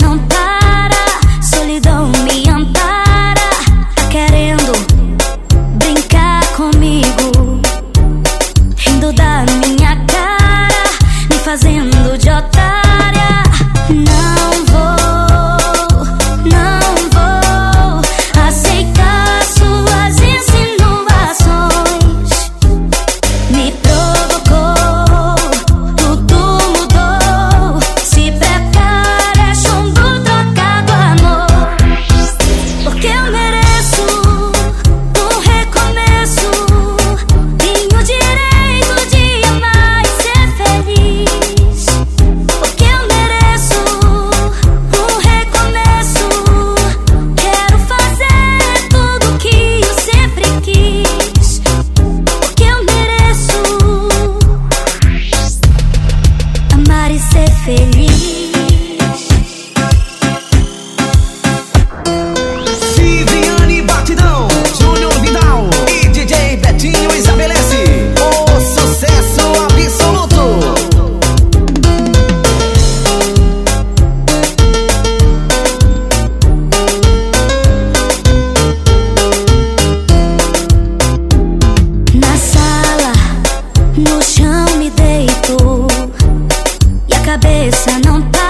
Não para, solidão me ampara. Querendo brincar comigo? Rindo da minha cara, me fazendo. chão me deito e a cabeça não tá.